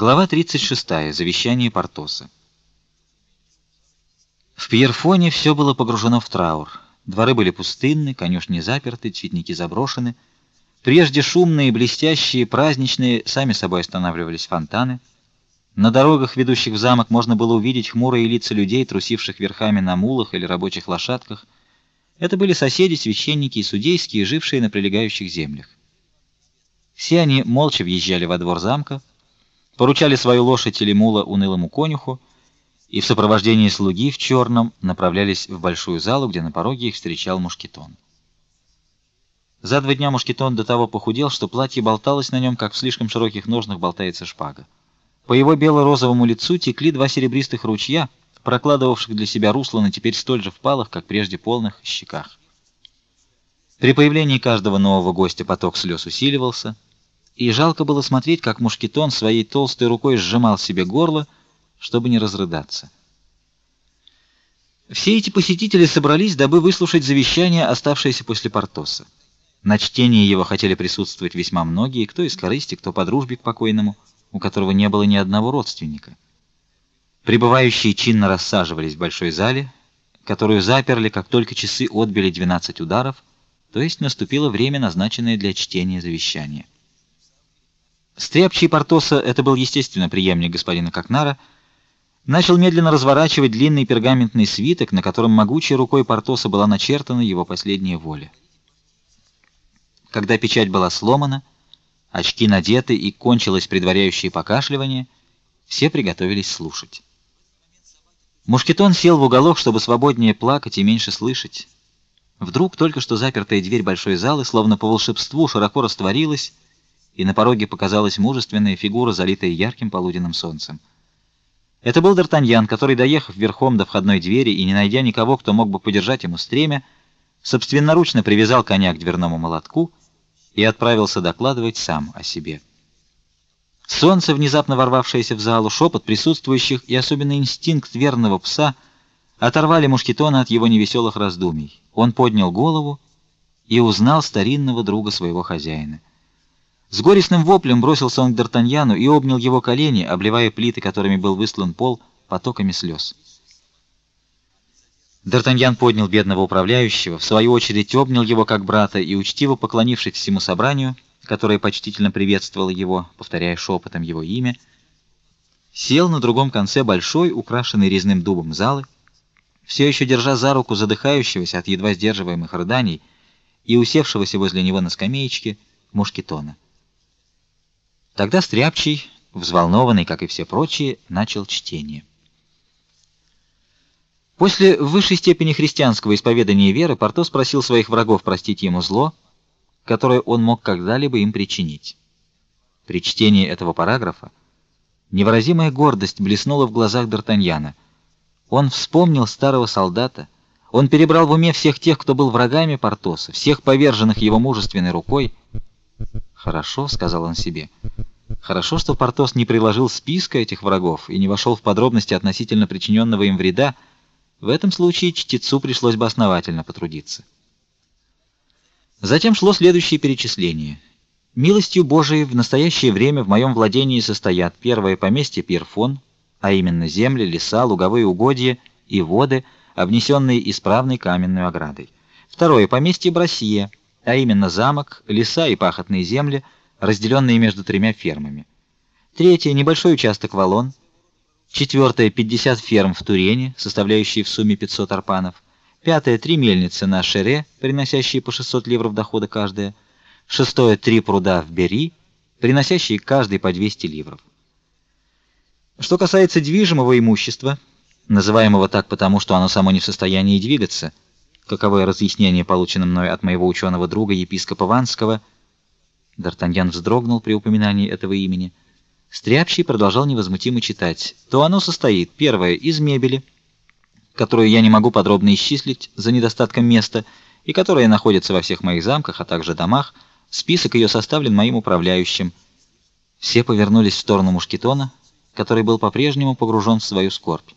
Глава 36. Завещание Портоса. В Пьерфоне все было погружено в траур. Дворы были пустынны, конюшни заперты, цветники заброшены. Прежде шумные, блестящие, праздничные, сами собой останавливались фонтаны. На дорогах, ведущих в замок, можно было увидеть хмурые лица людей, трусивших верхами на мулах или рабочих лошадках. Это были соседи, священники и судейские, жившие на прилегающих землях. Все они молча въезжали во двор замка, поручали свою лошадь или мула унылому конюху и в сопровождении слуги в черном направлялись в большую залу, где на пороге их встречал мушкетон. За два дня мушкетон до того похудел, что платье болталось на нем, как в слишком широких ножнах болтается шпага. По его бело-розовому лицу текли два серебристых ручья, прокладывавших для себя русло на теперь столь же впалых, как прежде полных щеках. При появлении каждого нового гостя поток слез усиливался, и жалко было смотреть, как мушкетон своей толстой рукой сжимал себе горло, чтобы не разрыдаться. Все эти посетители собрались, дабы выслушать завещание, оставшееся после Портоса. На чтении его хотели присутствовать весьма многие, кто из корысти, кто по дружбе к покойному, у которого не было ни одного родственника. Прибывающие чинно рассаживались в большой зале, которую заперли, как только часы отбили 12 ударов, то есть наступило время, назначенное для чтения завещания. Стряпчий Портоса, это был естественно преемник господина Кокнара, начал медленно разворачивать длинный пергаментный свиток, на котором могучей рукой Портоса была начертана его последняя воля. Когда печать была сломана, очки надеты и кончилось предваряющее покашливание, все приготовились слушать. Мушкетон сел в уголок, чтобы свободнее плакать и меньше слышать. Вдруг только что запертая дверь большой залы, словно по волшебству, широко растворилась, и на пороге показалась мужественная фигура, залитая ярким полуденным солнцем. Это был Д'Артаньян, который, доехав верхом до входной двери и не найдя никого, кто мог бы подержать ему стремя, собственноручно привязал коня к дверному молотку и отправился докладывать сам о себе. Солнце, внезапно ворвавшееся в залу, шепот присутствующих и особенно инстинкт верного пса оторвали мушкетона от его невеселых раздумий. Он поднял голову и узнал старинного друга своего хозяина. С горестным воплем бросился он к Д'Артаньяну и обнял его колени, обливая плиты, которыми был выслан пол, потоками слез. Д'Артаньян поднял бедного управляющего, в свою очередь обнял его как брата и, учтиво поклонившись всему собранию, которое почтительно приветствовало его, повторяя шепотом его имя, сел на другом конце большой, украшенной резным дубом залы, все еще держа за руку задыхающегося от едва сдерживаемых рыданий и усевшегося возле него на скамеечке мушкетона. Тогда Стряпчий, взволнованный, как и все прочие, начал чтение. После высшей степени христианского исповедания веры Портос просил своих врагов простить ему зло, которое он мог когда-либо им причинить. При чтении этого параграфа невыразимая гордость блеснула в глазах Д'Артаньяна. Он вспомнил старого солдата, он перебрал в уме всех тех, кто был врагами Портоса, всех поверженных его мужественной рукой. «Хорошо», — сказал он себе, — Хорошо, что Портос не приложил списка этих врагов и не вошел в подробности относительно причиненного им вреда. В этом случае чтецу пришлось бы основательно потрудиться. Затем шло следующее перечисление. Милостью Божией в настоящее время в моем владении состоят первое поместье Пирфон, а именно земли, леса, луговые угодья и воды, обнесенные исправной каменной оградой. Второе поместье Брасье, а именно замок, леса и пахотные земли – разделенные между тремя фермами. Третье небольшой участок Валон. Четвертое 50 ферм в Турене, составляющие в сумме 500 арпанов. Пятое три мельницы на Шере, приносящие по 600 ливров дохода каждая. Шестое три пруда в Бери, приносящие каждый по 200 ливров. Что касается движимого имущества, называемого так потому, что оно само не в состоянии двигаться, каковое разъяснение получено мной от моего ученого друга епископа Ванского – Д'Артаньян вздрогнул при упоминании этого имени. Стряпчий продолжал невозмутимо читать. То оно состоит, первое, из мебели, которую я не могу подробно исчислить за недостатком места, и которая находится во всех моих замках, а также домах. Список ее составлен моим управляющим. Все повернулись в сторону Мушкетона, который был по-прежнему погружен в свою скорбь.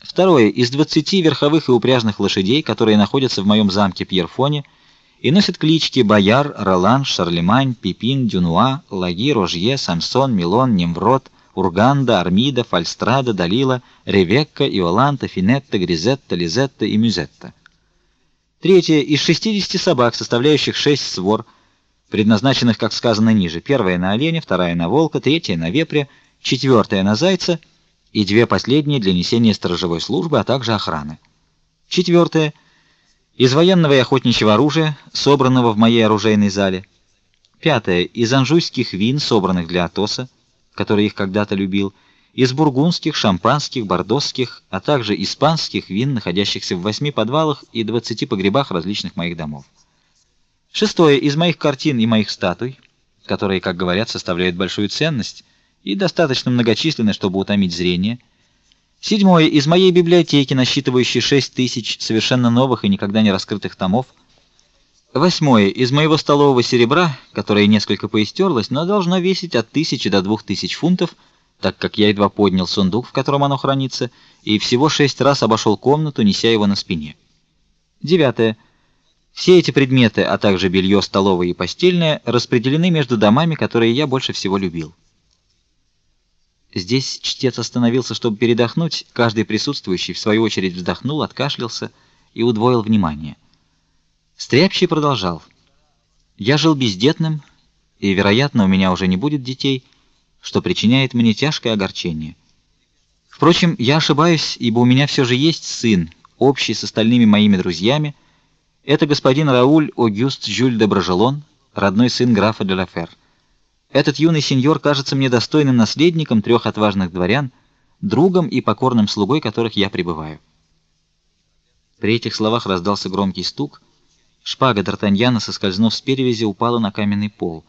Второе, из 20 верховых и упряжных лошадей, которые находятся в моем замке Пьерфоне, и носит клички Бояр, Ролан, Шарлемань, Пипин, Дюнуа, Лаги, Рожье, Самсон, Милон, Немврод, Урганда, Армида, Фальстрада, Далила, Ревекка, Иоланта, Финетта, Гризетта, Лизетта и Мюзетта. Третье из 60 собак, составляющих шесть свор, предназначенных, как сказано ниже: первая на оленя, вторая на волка, третья на вепря, четвертая на зайца и две последние для несения сторожевой службы, а также охраны. Четвертое из военного и охотничьего оружия, собранного в моей оружейной зале. Пятое из анжуйских вин, собранных для Атоса, который их когда-то любил, из бургундских, шампанских, бордосских, а также испанских вин, находящихся в восьми подвалах и двадцати погребах различных моих домов. Шестое из моих картин и моих статуй, которые, как говорят, составляют большую ценность и достаточно многочисленны, чтобы утомить зрение. Седьмое из моей библиотеки, насчитывающей шесть тысяч совершенно новых и никогда не раскрытых томов. Восьмое из моего столового серебра, которое несколько поистерлось, но должно весить от тысячи до двух тысяч фунтов, так как я едва поднял сундук, в котором оно хранится, и всего шесть раз обошел комнату, неся его на спине. Девятое. Все эти предметы, а также белье столовое и постельное, распределены между домами, которые я больше всего любил. Здесь чтец остановился, чтобы передохнуть. Каждый присутствующий в свою очередь вздохнул, откашлялся и удвоил внимание. Стряпчий продолжал: "Я жил бездетным, и, вероятно, у меня уже не будет детей, что причиняет мне тяжкое огорчение. Впрочем, я ошибаюсь, ибо у меня все же есть сын, общий с остальными моими друзьями. Это господин Рауль Огюст Жюль де Брожелон, родной сын графа де Лафер. Этот юный сеньор кажется мне достойным наследником трех отважных дворян, другом и покорным слугой которых я пребываю. При этих словах раздался громкий стук. Шпага Д'Артаньяна, соскользнув с перевязи, упала на каменный пол.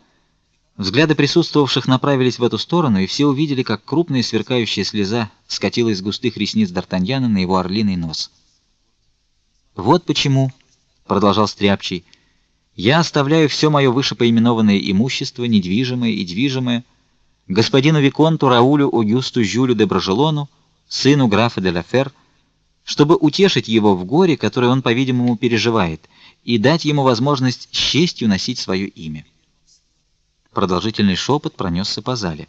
Взгляды присутствовавших направились в эту сторону, и все увидели, как крупная сверкающая слеза скатилась с густых ресниц Д'Артаньяна на его орлиный нос. Вот почему, продолжал Стряпчий, — я оставляю все мое вышепоименованное имущество, недвижимое и движимое, господину виконту Раулю Огюсту Жюлю де Брожелону, сыну графа де Лафер, чтобы утешить его в горе, которое он, по-видимому, переживает, и дать ему возможность с честью носить свое имя. Продолжительный шепот пронесся по зале.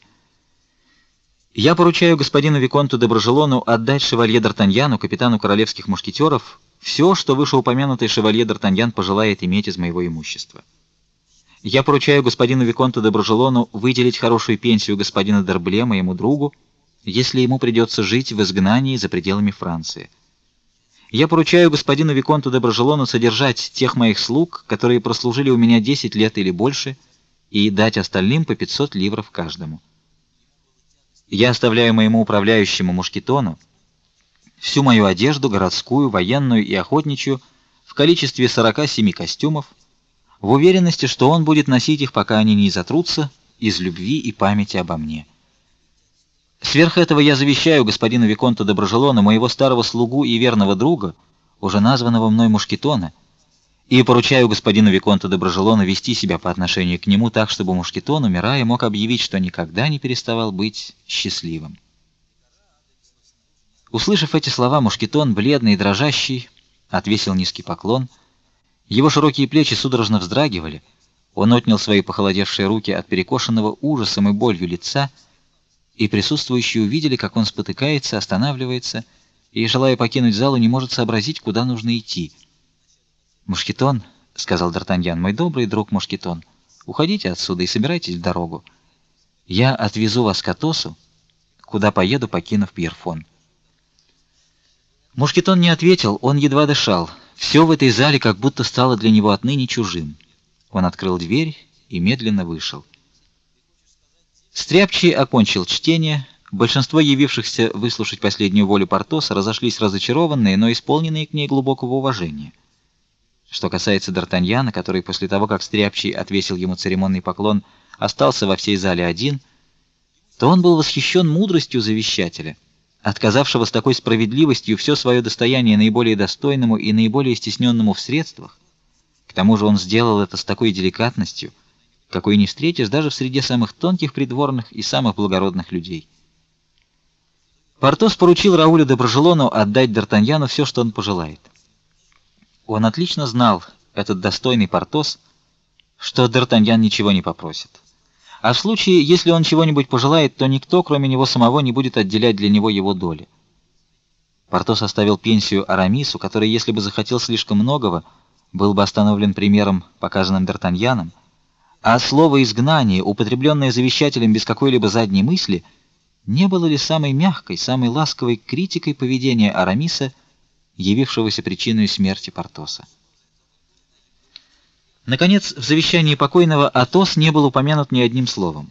Я поручаю господину виконту де Брожелону отдать шевалье Д'Артаньяну, капитану королевских мушкетеров, все, что вышеупомянутый шевалье Д'Артаньян пожелает иметь из моего имущества. Я поручаю господину виконту де Брожелону выделить хорошую пенсию господина Д'Арбле, моему другу, если ему придется жить в изгнании за пределами Франции. Я поручаю господину виконту де Брожелону содержать тех моих слуг, которые прослужили у меня 10 лет или больше, и дать остальным по 500 ливров каждому. Я оставляю моему управляющему Мушкетону всю мою одежду, городскую, военную и охотничью, в количестве 47 костюмов, в уверенности, что он будет носить их, пока они не затрутся, из любви и памяти обо мне. Сверх этого я завещаю господину виконту Доброжелону моего старого слугу и верного друга, уже названного мной Мушкетона, и поручаю господину виконту Доброжелону вести себя по отношению к нему так, чтобы Мушкетон, умирая, мог объявить, что никогда не переставал быть счастливым. Услышав эти слова, мушкетон, бледный и дрожащий, отвесил низкий поклон. Его широкие плечи судорожно вздрагивали. Он отнял свои похолодевшие руки от перекошенного ужасом и болью лица, и присутствующие увидели, как он спотыкается, останавливается и, желая покинуть залу, не может сообразить, куда нужно идти. "Мушкетон", сказал Д'Артаньян, "мой добрый друг Мушкетон, уходите отсюда и собирайтесь в дорогу. Я отвезу вас к Атосу, куда поеду, покинув Пьерфон". Мушкетон не ответил, он едва дышал. Все в этой зале как будто стало для него отныне чужим. Он открыл дверь и медленно вышел. Стряпчий окончил чтение. Большинство явившихся выслушать последнюю волю Портоса разошлись разочарованные, но исполненные к ней глубокого уважения. Что касается Д'Артаньяна, который после того, как Стряпчий отвесил ему церемонный поклон, остался во всей зале один, то он был восхищен мудростью завещателя — отказавшего с такой справедливостью все свое достояние наиболее достойному и наиболее стесненному в средствах. К тому же он сделал это с такой деликатностью, какой не встретишь даже в среде самых тонких придворных и самых благородных людей. Портос поручил Раулю де Брожелону отдать Д'Артаньяну все, что он пожелает. Он отлично знал, этот достойный Портос, что Д'Артаньян ничего не попросит. А в случае, если он чего-нибудь пожелает, то никто, кроме него самого, не будет отделять для него его доли. Портос оставил пенсию Арамису, который, если бы захотел слишком многого, был бы остановлен примером, показанным Д'Артаньяном, а слово «изгнание», употребленное завещателем без какой-либо задней мысли, не было ли самой мягкой, самой ласковой критикой поведения Арамиса, явившегося причиной смерти Портоса? Наконец, в завещании покойного Атос не был упомянут ни одним словом.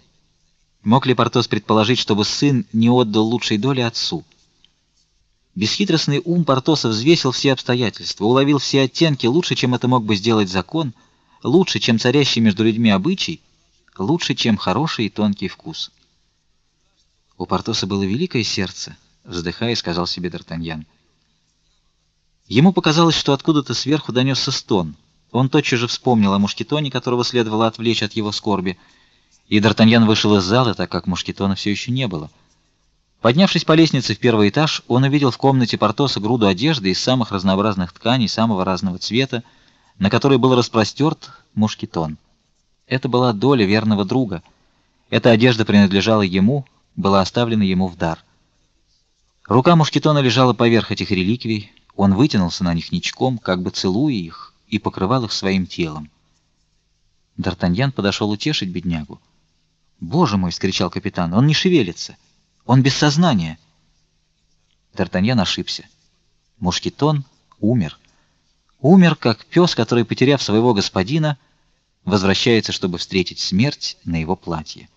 Мог ли Портос предположить, чтобы сын не отдал лучшей доли отцу? Бесхитростный ум Портоса взвесил все обстоятельства, уловил все оттенки лучше, чем это мог бы сделать закон, лучше, чем царящий между людьми обычай, лучше, чем хороший и тонкий вкус. У Портоса было великое сердце, вздыхая, сказал себе Д'Артаньян. Ему показалось, что откуда-то сверху донесся стон. Он тотчас же вспомнил о мушкетоне, которого следовало отвлечь от его скорби, и Д'Артаньян вышел из зала, так как мушкетона все еще не было. Поднявшись по лестнице в первый этаж, он увидел в комнате Портоса груду одежды из самых разнообразных тканей, самого разного цвета, на которой был распростерт мушкетон. Это была доля верного друга. Эта одежда принадлежала ему, была оставлена ему в дар. Рука мушкетона лежала поверх этих реликвий, он вытянулся на них ничком, как бы целуя их, и покрывал их своим телом. Д'Артаньян подошел утешить беднягу. «Боже мой!» — вскричал капитан. «Он не шевелится!» Он без сознания. Д'Артаньян ошибся. Мушкетон умер. Умер, как пес, который, потеряв своего господина, возвращается, чтобы встретить смерть на его платье.